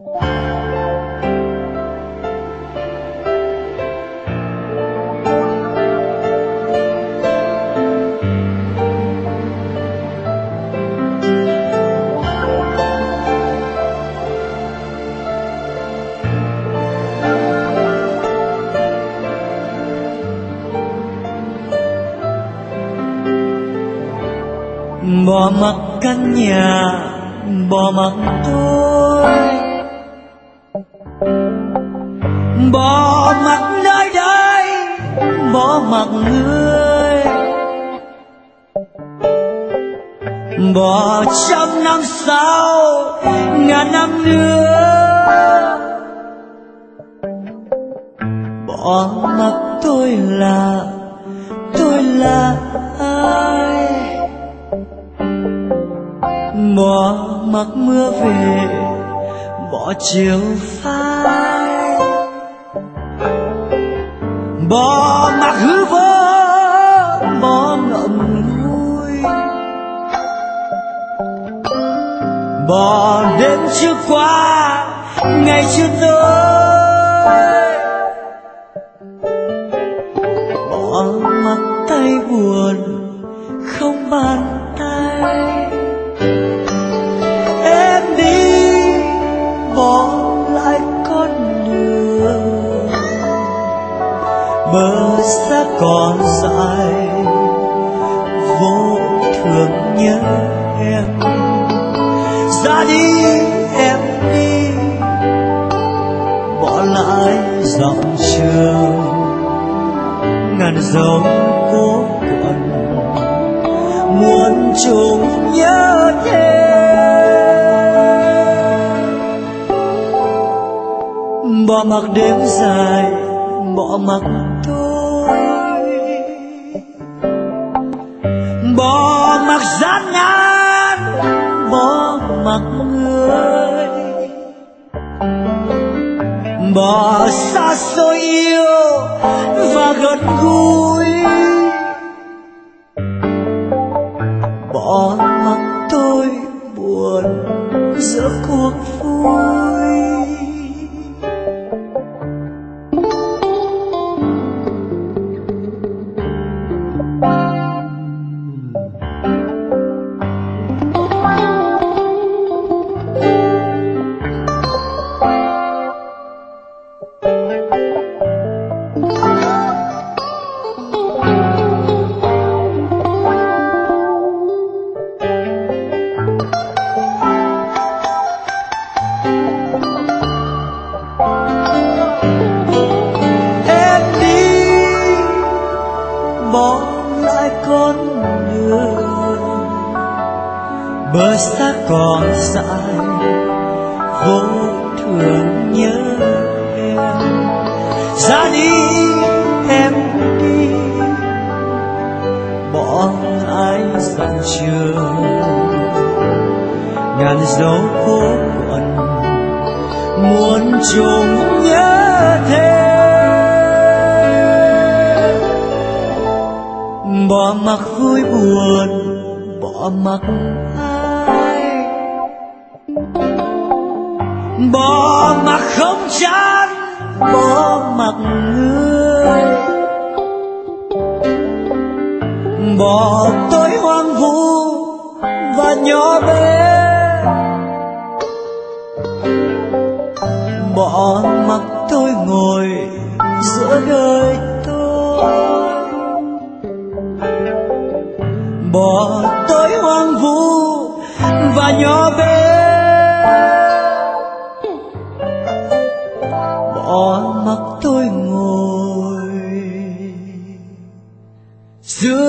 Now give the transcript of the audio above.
bỏ mặc căn nhà bỏ mặc tôi bỏ mặt nơi đây, bỏ mặt người. Bỏ trăm năm sau, ngàn năm nữa. Bỏ mặc tôi là tôi là ai? Bỏ mặc mưa về, bỏ chiều phai. Bỏ mặc hư vơ bỏ ngậm ngùi. Bỏ đêm chưa qua, ngày chưa tới. Bỏ mặt tay buồn, không bàn nhớ em. Ra đi em đi. Bỏ lại dòng trường ngàn dấu cố cần muốn chung nhớ thêm bỏ mặc đêm dài, bỏ mặc mặt mặc người. Bỏ xa xôi yêu và gần gũi. Bỏ lại con đường. Bờ xa còn dài vô thường nhớ em. Ra đi em đi bỏ ai dặn trường. Ngàn dấu phố quẩn muốn chung mặc vui buồn, bỏ mặc ai? Bỏ mặc không chán, bỏ mặc người. Bỏ tôi hoang vu và nhỏ bé. Bỏ bỏ tôi hoang vu và nhỏ bé. Bỏ mặc tôi ngồi giữa